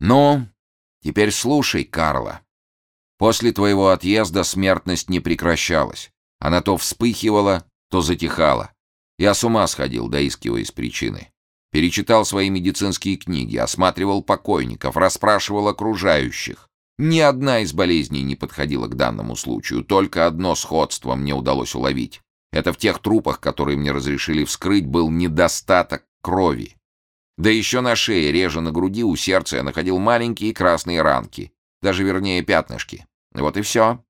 «Ну, теперь слушай, Карла. После твоего отъезда смертность не прекращалась. Она то вспыхивала, то затихала. Я с ума сходил, доискиваясь причины. Перечитал свои медицинские книги, осматривал покойников, расспрашивал окружающих. Ни одна из болезней не подходила к данному случаю, только одно сходство мне удалось уловить. Это в тех трупах, которые мне разрешили вскрыть, был недостаток крови. Да еще на шее, реже на груди, у сердца я находил маленькие красные ранки, даже вернее пятнышки. Вот и все.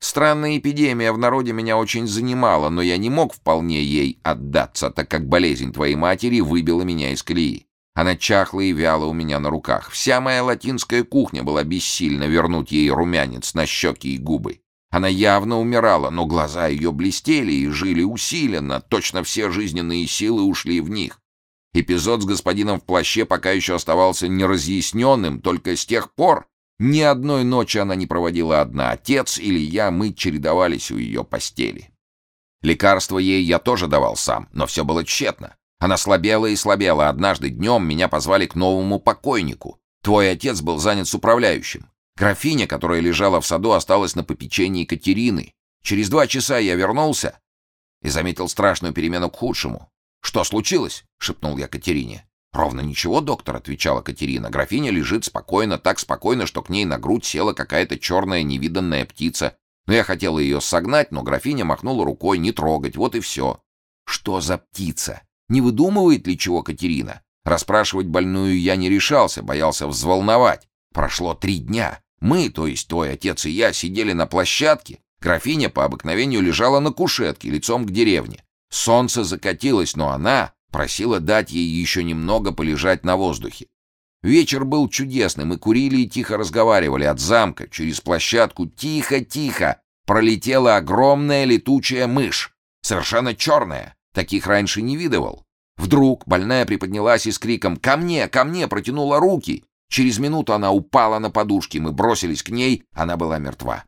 Странная эпидемия в народе меня очень занимала, но я не мог вполне ей отдаться, так как болезнь твоей матери выбила меня из колеи. Она чахла и вяла у меня на руках. Вся моя латинская кухня была бессильна вернуть ей румянец на щеки и губы. Она явно умирала, но глаза ее блестели и жили усиленно, точно все жизненные силы ушли в них. Эпизод с господином в плаще пока еще оставался неразъясненным, только с тех пор ни одной ночи она не проводила одна. Отец или я, мы чередовались у ее постели. Лекарства ей я тоже давал сам, но все было тщетно. Она слабела и слабела. Однажды днем меня позвали к новому покойнику. Твой отец был занят с управляющим. Графиня, которая лежала в саду, осталась на попечении Катерины. Через два часа я вернулся и заметил страшную перемену к худшему. «Что случилось?» — шепнул я Катерине. «Ровно ничего, доктор», — отвечала Катерина. «Графиня лежит спокойно, так спокойно, что к ней на грудь села какая-то черная невиданная птица. Но я хотела ее согнать, но графиня махнула рукой не трогать, вот и все». «Что за птица? Не выдумывает ли чего Катерина?» Расспрашивать больную я не решался, боялся взволновать. Прошло три дня. Мы, то есть твой отец и я, сидели на площадке. Графиня по обыкновению лежала на кушетке, лицом к деревне. Солнце закатилось, но она просила дать ей еще немного полежать на воздухе. Вечер был чудесным, мы курили и тихо разговаривали от замка. Через площадку тихо-тихо пролетела огромная летучая мышь, совершенно черная. Таких раньше не видывал. Вдруг больная приподнялась и с криком «Ко мне! Ко мне!» протянула руки. Через минуту она упала на подушки, мы бросились к ней, она была мертва.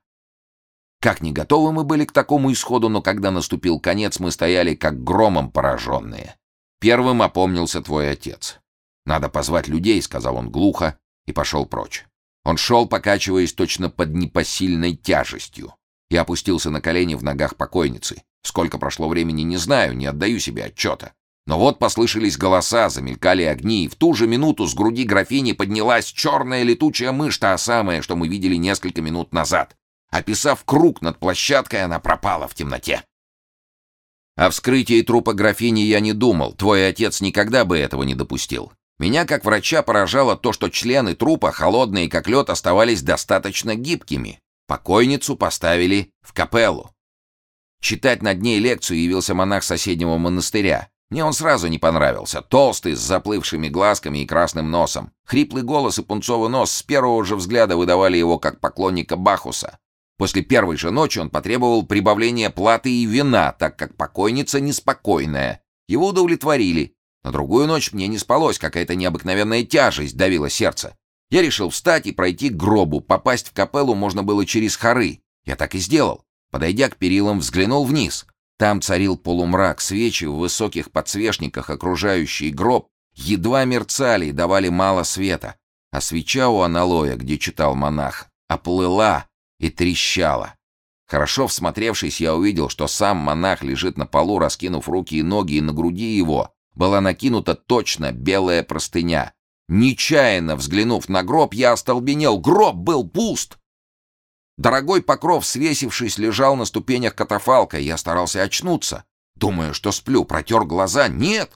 Как не готовы мы были к такому исходу, но когда наступил конец, мы стояли как громом пораженные. Первым опомнился твой отец. «Надо позвать людей», — сказал он глухо, и пошел прочь. Он шел, покачиваясь точно под непосильной тяжестью. Я опустился на колени в ногах покойницы. Сколько прошло времени, не знаю, не отдаю себе отчета. Но вот послышались голоса, замелькали огни, и в ту же минуту с груди графини поднялась черная летучая мышь, та самая, что мы видели несколько минут назад. Описав круг над площадкой, она пропала в темноте. О вскрытии трупа графини я не думал, твой отец никогда бы этого не допустил. Меня, как врача, поражало то, что члены трупа, холодные как лед, оставались достаточно гибкими. Покойницу поставили в капеллу. Читать над ней лекцию явился монах соседнего монастыря. Мне он сразу не понравился. Толстый, с заплывшими глазками и красным носом. Хриплый голос и пунцовый нос с первого же взгляда выдавали его как поклонника Бахуса. После первой же ночи он потребовал прибавления платы и вина, так как покойница неспокойная. Его удовлетворили. На другую ночь мне не спалось, какая-то необыкновенная тяжесть давила сердце. Я решил встать и пройти к гробу. Попасть в капеллу можно было через хоры. Я так и сделал. Подойдя к перилам, взглянул вниз. Там царил полумрак, свечи в высоких подсвечниках, окружающий гроб, едва мерцали и давали мало света. А свеча у аналоя, где читал монах, оплыла, и трещала. Хорошо всмотревшись, я увидел, что сам монах лежит на полу, раскинув руки и ноги, и на груди его была накинута точно белая простыня. Нечаянно взглянув на гроб, я остолбенел. Гроб был пуст! Дорогой покров, свесившись, лежал на ступенях катафалка. Я старался очнуться. Думаю, что сплю, протер глаза. Нет!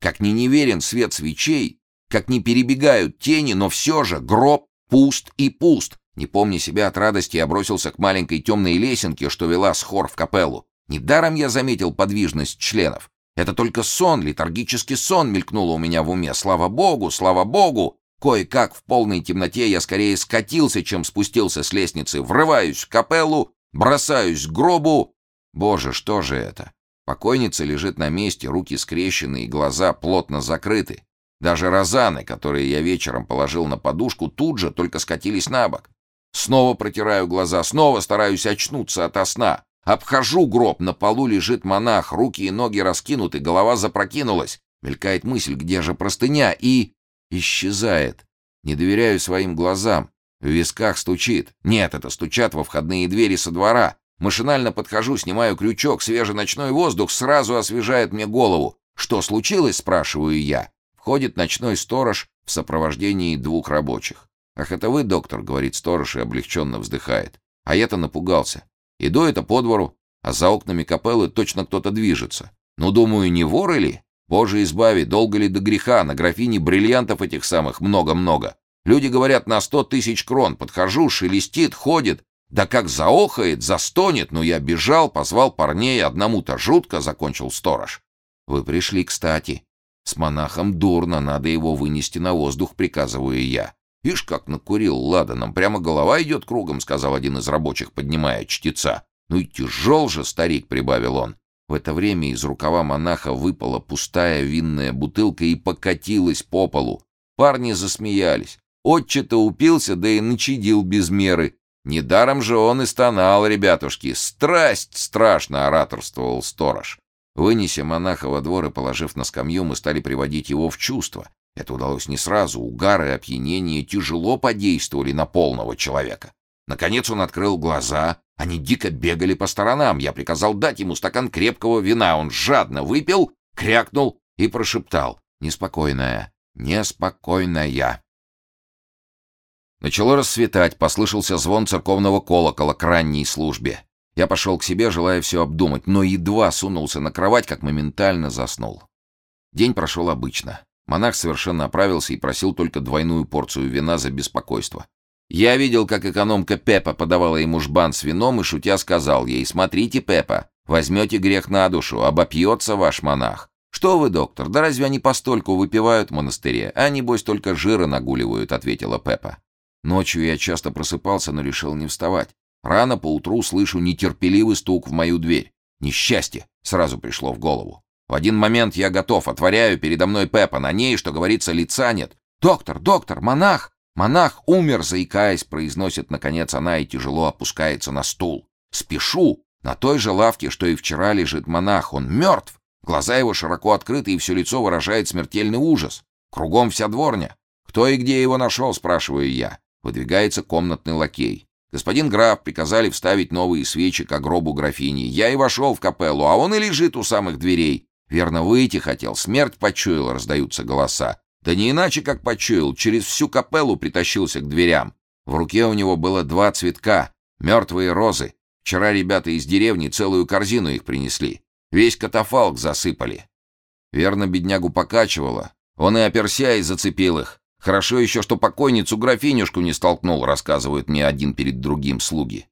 Как ни неверен свет свечей, как не перебегают тени, но все же гроб пуст и пуст. Не помня себя от радости, я бросился к маленькой темной лесенке, что вела с хор в капеллу. Недаром я заметил подвижность членов. Это только сон, летаргический сон мелькнуло у меня в уме. Слава богу, слава богу! Кое-как в полной темноте я скорее скатился, чем спустился с лестницы. Врываюсь в капеллу, бросаюсь к гробу. Боже, что же это? Покойница лежит на месте, руки скрещены и глаза плотно закрыты. Даже розаны, которые я вечером положил на подушку, тут же только скатились на бок. Снова протираю глаза, снова стараюсь очнуться ото сна. Обхожу гроб, на полу лежит монах, руки и ноги раскинуты, голова запрокинулась. Мелькает мысль, где же простыня, и... Исчезает. Не доверяю своим глазам. В висках стучит. Нет, это стучат во входные двери со двора. Машинально подхожу, снимаю крючок, свежий ночной воздух сразу освежает мне голову. «Что случилось?» — спрашиваю я. Входит ночной сторож в сопровождении двух рабочих. «Ах, это вы, доктор?» — говорит сторож и облегченно вздыхает. А я-то напугался. Иду это по двору, а за окнами капеллы точно кто-то движется. Ну, думаю, не воры ли? Боже избави, долго ли до греха, на графине бриллиантов этих самых много-много. Люди говорят на сто тысяч крон, подхожу, шелестит, ходит. Да как заохает, застонет, но я бежал, позвал парней, одному-то жутко, закончил сторож. Вы пришли кстати. С монахом дурно, надо его вынести на воздух, приказываю я. Ишь, как накурил ладаном, прямо голова идет кругом, сказал один из рабочих, поднимая чтеца. Ну и тяжел же старик, прибавил он. В это время из рукава монаха выпала пустая винная бутылка и покатилась по полу. Парни засмеялись. Отче-то упился, да и начадил без меры. Недаром же он и стонал, ребятушки. Страсть страшно ораторствовал сторож. Вынеся монаха во двор и положив на скамью, мы стали приводить его в чувство. Это удалось не сразу. Угары и опьянение тяжело подействовали на полного человека. Наконец он открыл глаза. Они дико бегали по сторонам. Я приказал дать ему стакан крепкого вина. Он жадно выпил, крякнул и прошептал. «Неспокойная, неспокойная». Начало рассветать, послышался звон церковного колокола к ранней службе. Я пошел к себе, желая все обдумать, но едва сунулся на кровать, как моментально заснул. День прошел обычно. Монах совершенно оправился и просил только двойную порцию вина за беспокойство. Я видел, как экономка Пепа подавала ему жбан с вином и, шутя, сказал ей, «Смотрите, Пепа, возьмете грех на душу, обопьется ваш монах». «Что вы, доктор, да разве они постольку выпивают в монастыре? А небось только жира нагуливают», — ответила Пепа. Ночью я часто просыпался, но решил не вставать. Рано поутру слышу нетерпеливый стук в мою дверь. Несчастье сразу пришло в голову. В один момент я готов, отворяю, передо мной Пеппа, на ней, что говорится, лица нет. «Доктор, доктор, монах! Монах умер!» заикаясь, произносит, наконец, она и тяжело опускается на стул. «Спешу! На той же лавке, что и вчера, лежит монах. Он мертв! Глаза его широко открыты, и все лицо выражает смертельный ужас. Кругом вся дворня. Кто и где его нашел, спрашиваю я. Выдвигается комнатный лакей. Господин граф приказали вставить новые свечи к гробу графини. Я и вошел в капеллу, а он и лежит у самых дверей. Верно, выйти хотел, смерть почуял, раздаются голоса. Да не иначе, как почуял, через всю капеллу притащился к дверям. В руке у него было два цветка, мертвые розы. Вчера ребята из деревни целую корзину их принесли. Весь катафалк засыпали. Верно, беднягу покачивало. Он и оперся и зацепил их. Хорошо еще, что покойницу графинюшку не столкнул, рассказывают мне один перед другим слуги.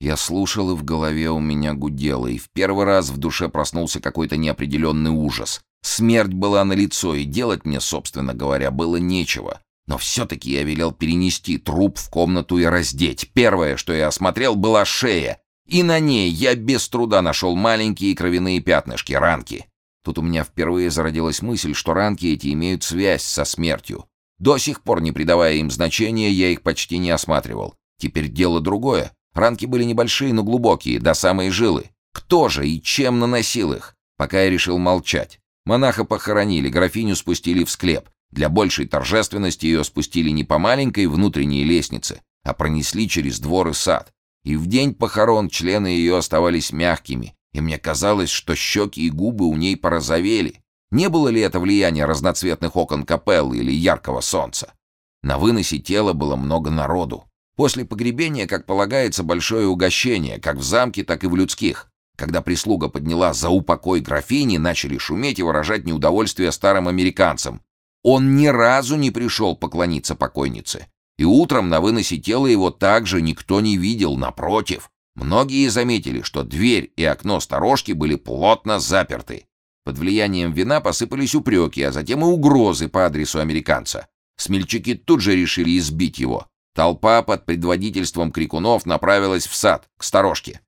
Я слушал, и в голове у меня гудело, и в первый раз в душе проснулся какой-то неопределенный ужас. Смерть была на лицо, и делать мне, собственно говоря, было нечего. Но все-таки я велел перенести труп в комнату и раздеть. Первое, что я осмотрел, была шея, и на ней я без труда нашел маленькие кровяные пятнышки, ранки. Тут у меня впервые зародилась мысль, что ранки эти имеют связь со смертью. До сих пор, не придавая им значения, я их почти не осматривал. Теперь дело другое. Ранки были небольшие, но глубокие, до самой жилы. Кто же и чем наносил их? Пока я решил молчать. Монаха похоронили, графиню спустили в склеп. Для большей торжественности ее спустили не по маленькой внутренней лестнице, а пронесли через двор и сад. И в день похорон члены ее оставались мягкими, и мне казалось, что щеки и губы у ней порозовели. Не было ли это влияние разноцветных окон капеллы или яркого солнца? На выносе тела было много народу. После погребения, как полагается, большое угощение, как в замке, так и в людских. Когда прислуга подняла за упокой графини, начали шуметь и выражать неудовольствие старым американцам. Он ни разу не пришел поклониться покойнице. И утром на выносе тела его также никто не видел, напротив. Многие заметили, что дверь и окно сторожки были плотно заперты. Под влиянием вина посыпались упреки, а затем и угрозы по адресу американца. Смельчаки тут же решили избить его. Толпа под предводительством крикунов направилась в сад, к сторожке.